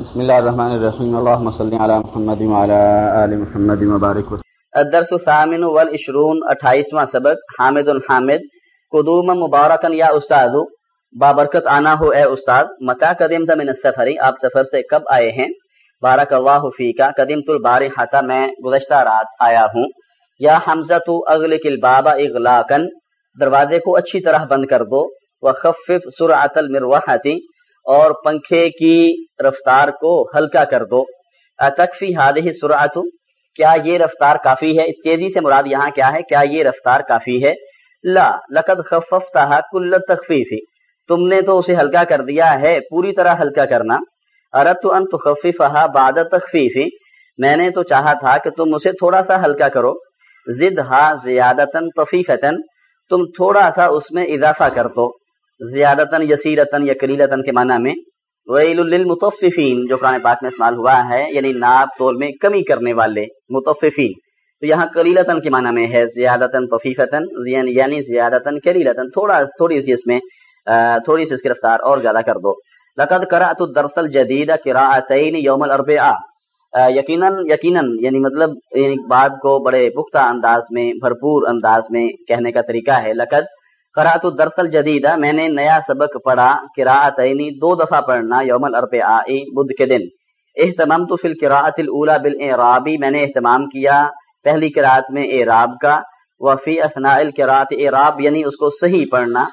بسم الله الرحمن الرحيم اللهم صل على محمد وعلى آل محمد وبارك وسلم۔ الدرس الثامن والعشرون، اٹھائیسواں سبق۔ حامد حامد قدوم مبارکن یا استاد۔ بابرکت آنا ہو اے استاد۔ متا قدیم من السفری آپ سفر سے کب آئے ہیں؟ بارک اللہ فیکا۔ قدیم البارحہ میں گزشتہ رات آیا ہوں۔ یا حمزہ تو اغلق الباب اغلاقن دروازے کو اچھی طرح بند کر دو۔ وخفف سرعت المروحتی اور پنکھے کی رفتار کو ہلکا کر دو۔ اتکفی ہادہ سرعت کیا یہ رفتار کافی ہے؟ تیزی سے مراد یہاں کیا ہے؟ کیا یہ رفتار کافی ہے؟ لا، لقد خففتها کل تخفیف تم نے تو اسے ہلکا کر دیا ہے، پوری طرح ہلکا کرنا۔ اردت ان تخففها بعد تخفیف میں نے تو چاہا تھا کہ تم اسے تھوڑا سا ہلکا کرو۔ زدها زیادتا طفیفتا تم تھوڑا سا اس میں اضافہ کر دو۔ زیادتاً یسیرتاً یا کلیلتاً کے معنی میں ویل للمطففین، جو قرآن پاک میں استعمال ہوا ہے یعنی ناپ تول میں کمی کرنے والے متففین تو یہاں کلیلتاً کے معنی میں ہے زیادتاً، طفیفتاً یعنی زیادتاً کلیلتاً تھوڑا تھوڑی سی اس میں تھوڑی سی اس کی رفتار اور زیادہ کر دو۔ لقد قرأت الدرس الجدید قراءتین یوم الاربعاء۔ یقیناً یقیناً یعنی مطلب یعنی بات کو بڑے پختہ انداز میں، بھرپور انداز میں کہنے کا طریقہ ہے۔ لقد قرات الدرس الجدید میں نے نیا سبق پڑھا. قراءتینی دو دفعہ پڑھنا. یوم الاربعاء، بدھ کے دن. اہتمام تو فی القراءت الاولى بالاعرابی میں نے اہتمام کیا پہلی قراءت میں اعراب کا. وفی اثناء القراءت اعراب یعنی اس کو صحیح پڑھنا.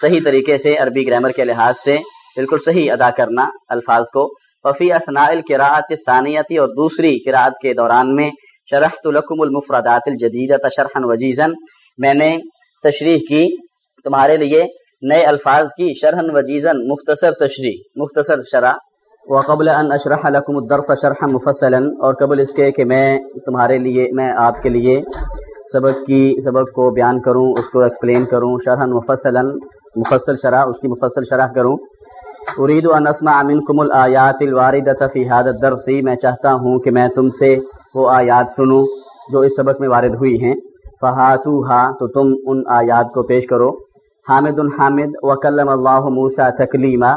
صحیح طریقے سے عربی گرامر کے لحاظ سے بالکل صحیح ادا کرنا الفاظ کو. وفی اثناء القراءت الثانیتی اور دوسری قراءت کے دوران میں شرحت لکم المفردات الجدیدہ شرحا وجیزا. میں نے تشریح کی. تمہارے لیے نئے الفاظ کی شرحن وجیزن مختصر تشریح، مختصر شرح۔ وقبل ان اشرح لكم الدرس شرحا مفصلا، اور قبل اس کے کہ میں تمہارے لیے، میں آپ کے لیے سبق کی، سبق کو بیان کروں، اس کو ایکسپلین کروں، شرحا مفصلا، مفصل شرح، اس کی مفصل شرح کروں۔ ارید ان اسمع منکم الآیات الواردۃ فی هذا الدرس، میں چاہتا ہوں کہ میں تم سے وہ آیات سنوں جو اس سبق میں وارد ہوئی ہیں۔ فہاتوها تو تم ان آیات کو پیش کرو۔ حامد حامد، وکلم اللہ موسیٰ تکلیما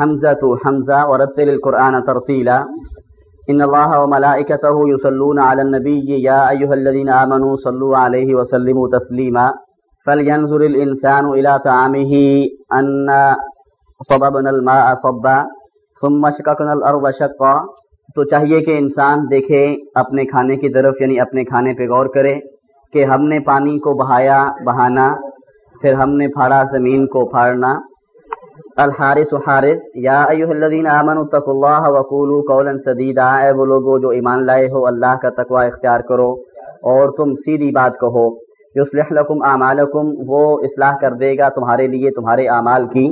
حمزة حمزة ورتل القرآن ترتيلا إن الله وملائكته يصلون على النبي يا أيها الذين آمنوا صلوا عليه وسلموا تسليما فلينظر الإنسان إلى طعامه أن صببنا الماء صبا، ثم شققنا الأرض شقا۔ تو چاہیے کہ انسان دیکھے، اپنے کھانے کی طرف یعنی اپنے کھانے پہ غور کرے کہ ہم نے پانی کو بہایا، بہانا پھر ہم نے پھاڑا زمین کو پھاڑنا۔ الحارث و حارث، یا ایوہ الذین آمنوا اتقوا اللہ وقولوا قولا سدیدا۔ اے وہ لوگو جو ایمان لائے ہو، اللہ کا تقوی اختیار کرو اور تم سیدھی بات کہو۔ یصلح لکم اعمالکم، وہ اصلاح کر دے گا تمہارے لیے تمہارے اعمال کی۔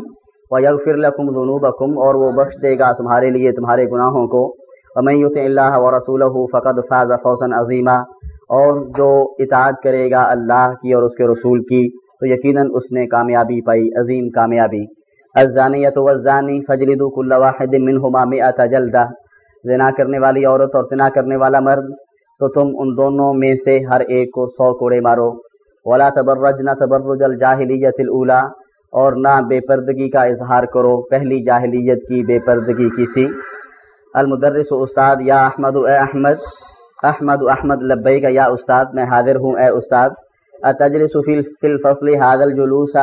ویغفر لکم ذنوبکم اور وہ بخش دے گا تمہارے لیے تمہارے گناہوں کو۔ ومن یطع اللہ ورسولہ فقد فاز فوزا عظیما۔ اور جو اطاعت کرے گا اللہ کی اور اس کے رسول کی۔ تو یقیناً اس نے کامیابی پائی، عظیم کامیابی۔ الزانیت والزانی فجلدو کل واحد منہما مئت جلدہ۔ زنا کرنے والی عورت اور زنا کرنے والا مرد، تو تم ان دونوں میں سے ہر ایک کو سو کوڑے مارو۔ ولا تبرجنا تبرج الجاہلیت الاولا اور نہ بے پردگی کا اظہار کرو، پہلی جاہلیت کی بے پردگی کسی۔ المدرس استاد، یا احمد اے احمد احمد احمد لبئی کا یا استاد میں حاضر ہوں، اے استاد۔ تجلس فی الفصل هذا الجلوس؟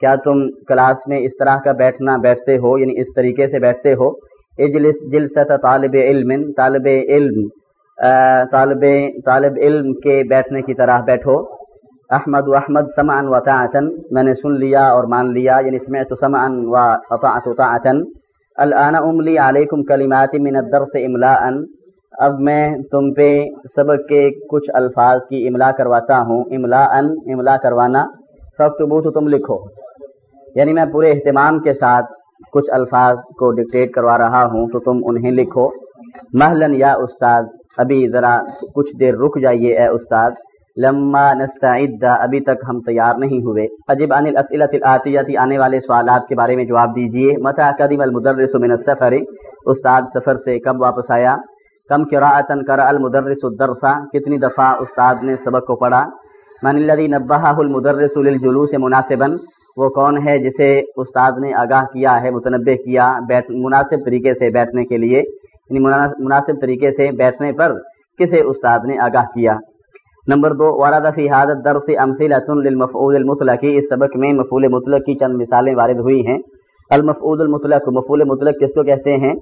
کیا تم کلاس میں اس طرح کا بیٹھنا بیٹھتے ہو؟ یعنی اس طریقے سے بیٹھتے ہو؟ اجلس جلسۃ طالب علم طالب علم طالب طالب علم کے بیٹھنے کی طرح بیٹھو۔ احمد و احمد سمعا و طاعتا، میں نے سن لیا اور مان لیا یعنی سمعت سمعا و اطاعت طاعتا۔ الان املی علیکم کلمات من الدرس املاء۔ اب میں تم پہ سبق کے کچھ الفاظ کی املا کرواتا ہوں۔ املا ان، املا کروانا۔ فخت تو تم لکھو۔ یعنی میں پورے اہتمام کے ساتھ کچھ الفاظ کو ڈکٹیٹ کروا رہا ہوں تو تم انہیں لکھو۔ محلن یا استاد، ابھی ذرا کچھ دیر رک جائیے اے استاد۔ لما نستعد، ابھی تک ہم تیار نہیں ہوئے۔ عجب عن الاسئلت الاتیتی آنے والے سوالات کے بارے میں جواب دیجیے۔ متا قدیم المدرس من السفر؟ استاد سفر سے کب واپس آیا؟ کم قراءتن کرا المدرس الدرسا کتنی دفعہ استاد نے سبق کو پڑھا؟ من الذي نبهه المدرس للجلوس مناسبا. وہ کون ہے جسے استاد نے آگاہ کیا ہے متنبع کیا بیٹھ، مناسب طریقے سے بیٹھنے کے لیے؟ یعنی مناسب طریقے سے بیٹھنے پر کسے استاد نے آگاہ کیا؟ نمبر دو وارد فی حادت درس امثلۃ للمفعول المطلق. اس سبق میں مفعول مطلق کی چند مثالیں وارد ہوئی ہیں۔ المفعول المطلق، مفعول مطلق کس کو کہتے ہیں؟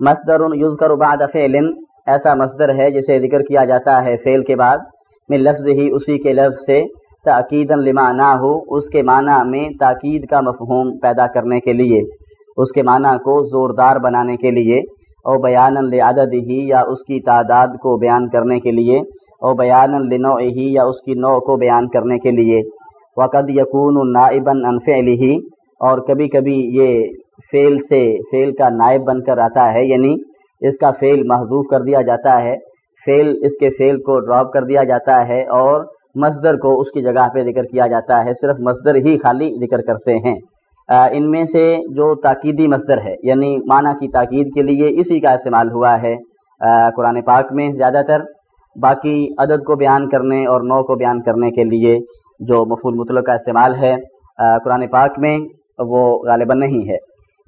مصدر یذکر بعد فعل ایسا مصدر ہے جسے ذکر کیا جاتا ہے فعل کے بعد میں لفظ ہی اسی کے لفظ سے تاکید لما نہ ہو، اس کے معنی میں تاکید کا مفہوم پیدا کرنے کے لیے، اس کے معنی کو زوردار بنانے کے لیے اور بیان لعدد ہی یا اس کی تعداد کو بیان کرنے کے لیے اور بیان لنو ہی یا اس کی نو کو بیان کرنے کے لیے۔ وقد یقون نائباً انفعل ہی، اور کبھی کبھی یہ فعل سے فعل کا نائب بن کر آتا ہے یعنی اس کا فعل محضوف کر دیا جاتا ہے۔ فعل اس کے فعل کو ڈراپ کر دیا جاتا ہے اور مصدر کو اس کی جگہ پہ ذکر کیا جاتا ہے۔ صرف مصدر ہی خالی ذکر کرتے ہیں۔ ان میں سے جو تاکیدی مصدر ہے یعنی معنی کی تاکید کے لیے اسی کا استعمال ہوا ہے۔ قرآن پاک میں زیادہ تر۔ باقی عدد کو بیان کرنے اور نو کو بیان کرنے کے لیے جو مفول مطلق کا استعمال ہے قرآن پاک میں وہ غالباً نہیں ہے۔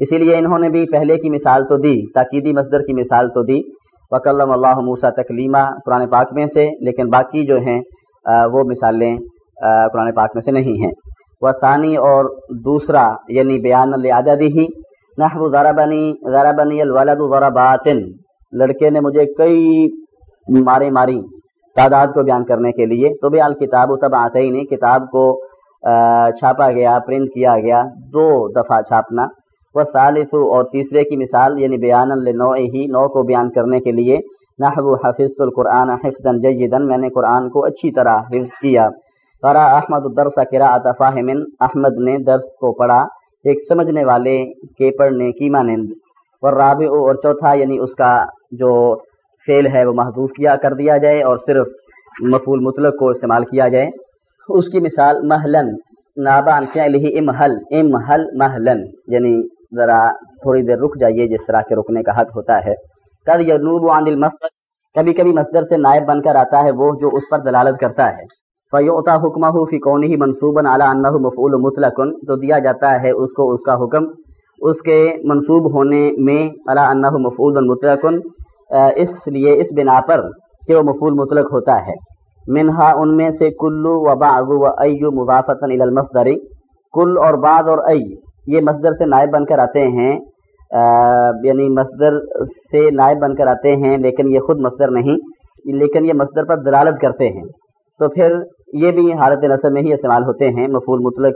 اسی لیے انہوں نے بھی پہلے کی مثال تو دی، تاکیدی مصدر کی مثال تو دی۔ وکلم اللہ موسا تکلیمہ قرآن پاک میں سے، لیکن باقی جو ہیں وہ مثالیں قرآن پاک میں سے نہیں ہیں۔ وہ ثانی اور دوسرا یعنی بیان العددی ہی نحو ضربنی ضربنی الولد ضرباتن لڑکے نے مجھے کئی ماری ماری تعداد کو بیان کرنے کے لیے۔ تو بھی الکتاب تب آتے ہی نہیں کتاب کو چھاپا گیا، پرنٹ کیا گیا، دو دفعہ چھاپنا۔ وہ ثالث اور تیسرے کی مثال یعنی بیان النو ہی نو کو بیان کرنے کے لیے، نحو حفظ القرآن حفظ جیدا، میں نے قرآن کو اچھی طرح حفظ کیا۔ قرا احمد الدرس قراءت فاہمن احمد نے درس کو پڑھا۔ ایک سمجھنے والے کے پڑھنے کی مانند۔ اور رابع اور چوتھا یعنی اس کا جو فعل ہے، وہ محدود کیا، کر دیا جائے اور صرف مفول مطلق کو استعمال کیا جائے۔ اس کی مثال محلن نابان فعلہ امحل امحل محلن یعنی ذرا تھوڑی دیر رک جائیے جس طرح کے رکنے کا حق ہوتا ہے۔ قد ینوب عن المصدر کبھی کبھی مصدر سے نائب بن کر آتا ہے وہ جو اس پر دلالت کرتا ہے۔ فیوتا حکمہ فی کونہ منصوبا علی انہ مفعول مطلق، تو دیا جاتا ہے اس کو اس کا حکم۔ اس کے منصوب ہونے میں علی انہ مفعول مطلق، اس لیے اس بنا پر کہ وہ مفعول مطلق ہوتا ہے۔ منہا ان میں سے کلو و بعض و ایو مضافتا الی المصدر۔ کل اور بعض اور ای۔ یہ مصدر سے نائب بن کر آتے ہیں یعنی مصدر سے نائب بن کر آتے ہیں، لیکن یہ خود مصدر نہیں، لیکن یہ مصدر پر دلالت کرتے ہیں۔ تو پھر یہ بھی حالت نصر میں ہی استعمال ہوتے ہیں مفول مطلق۔